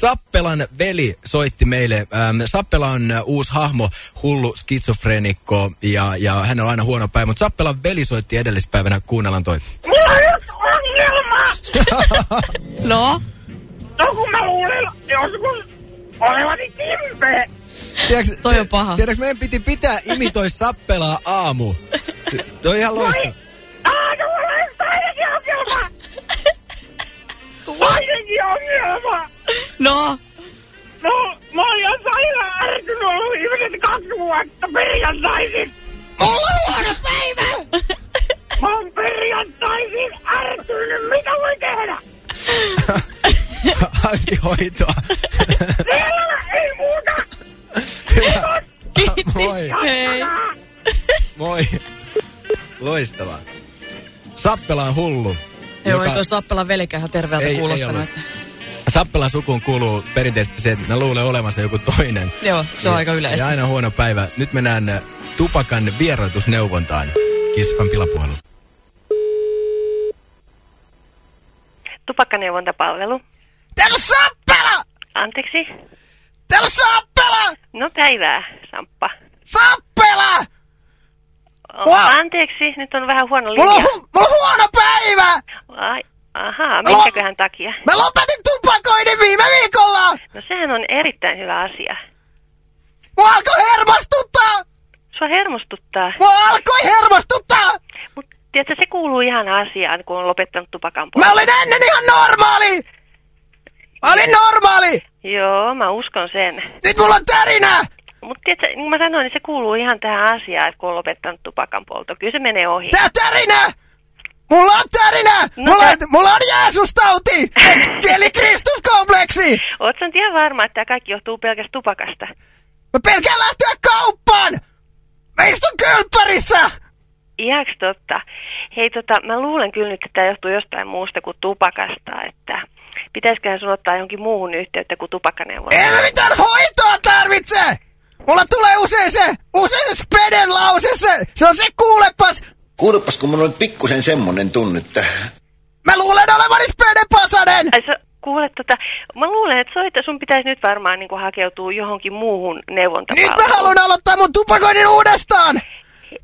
Sappelan veli soitti meille. Ähm, Sappela on uusi hahmo, hullu skitsofrenikko ja, ja hänellä on aina huono päivä, mutta Sappelan veli soitti edellispäivänä. Kuunnellaan toi. Mulla on yksi ongelma! No? No kun mä luulen joskus olevani kimpe. Tiedätkö, Toi on paha. Tiedätkö, meidän piti pitää imitoi Sappelaa aamu. Toi on ihan loistava. Ärtynyt ollut kaksi vuotta perjantaisin. Mulla on huono päivä! Mä oon perjantaisin ärtynyt. Mitä voi tehdä? Hanki hoitoa. Selvä, ei muuta. Moi. Hei. Moi. Loistavaa. Sappela on hullu. Joo, ei toi Sappelan velikähän terveeltä Ei- ei kuulostanut. ole. että... Sappelan sukuun kuuluu perinteisesti se, että ne luulee olemassa joku toinen. Joo, se on aika yleistä. Ja aina huono päivä. Nyt mennään äh, tupakan vieroitusneuvontaan. Kissafan pilapuhelu. Tupakkaneuvontapalvelu. Täällä on Sappela! Anteeksi? Täällä on Sappela! No päivää, Samppa. Sappela! O, Wow. Anteeksi, nyt on vähän huono Mulla on, linja. hu- mulla on huono päivä! Ai, ahaa, minkäköhän takia? Mä lopetin tupakoinnin viime viikolla! No sehän on erittäin hyvä asia. Mua alkoi hermostuttaa! Sua hermostuttaa. Mua alkoi hermostuttaa! Mutta tiedätkö, se kuuluu ihan asiaan, kun on lopettanut tupakan Mä polton. olin ennen ihan normaali! Mä olin normaali! Joo, mä uskon sen. Nyt mulla on tärinä! Mutta tiedätkö, niin kuin mä sanoin, niin se kuuluu ihan tähän asiaan, että kun on lopettanut tupakan polton. Kyllä se menee ohi. Tää tärinä! Mulla on tärinä! No mulla, on, mulla on Jeesus-tauti! Eli Kristuskompleksi! Oot sä nyt ihan varma, että tämä kaikki johtuu pelkästä tupakasta? Mä pelkään lähteä kauppaan! Mä istun kylppärissä! Ihaks totta. Hei tota, mä luulen kyllä nyt, että tämä johtuu jostain muusta kuin tupakasta, että pitäisiköhän sun ottaa johonkin muuhun yhteyttä kuin tupakkaneuvonta. En mä mitään hoitoa tarvitse! Mulla tulee usein se, usein se speden lause, se, se on se kuulepas! Kuulepas, kun mulla on nyt pikkusen semmonen tunne, että Mä luulen olevani speden pasanen! Ai sä, kuule tota, mä luulen, että soita sun pitäisi nyt varmaan niin hakeutua johonkin muuhun Nyt neuvontapalveluun. mä haluan aloittaa mun tupakoinnin uudestaan!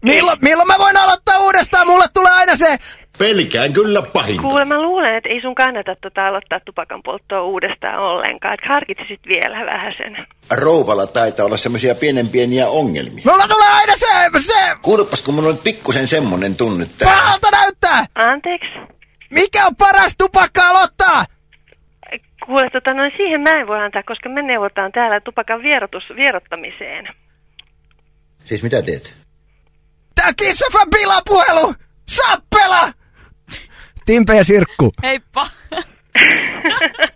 Milloin, milloin mä voin aloittaa uudestaan? Mulle tulee aina se... pelkään kyllä pahinta. Kuule, mä luulen, että ei sun kannata tota aloittaa tupakan polttoa uudestaan ollenkaan. Että harkitsisit vielä vähän sen. Rouvalla taitaa olla semmoisia pienen pieniä ongelmia. Mulla tulee aina se... se... Kuulepas, kun mulla on pikkusen semmonen tunne, että Pahalta näyttää! Anteeksi? Mikä on paras tupakka aloittaa? Kuule, tota, noin siihen mä en voi antaa, koska me neuvotaan täällä tupakan vierotus, vierottamiseen. siis mitä teet? Tää Kissafan pilapuhelu! Sappela! Timpe ja Sirkku. Heippa.